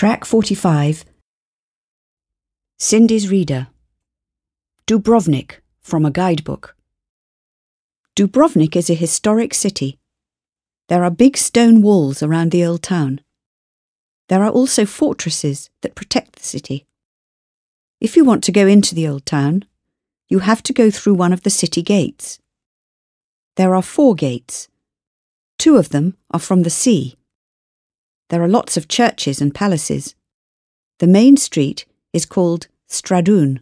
Track 45 Cindy's Reader Dubrovnik from a guidebook. Dubrovnik is a historic city. There are big stone walls around the old town. There are also fortresses that protect the city. If you want to go into the old town, you have to go through one of the city gates. There are four gates. Two of them are from the sea. There are lots of churches and palaces. The main street is called Stradun.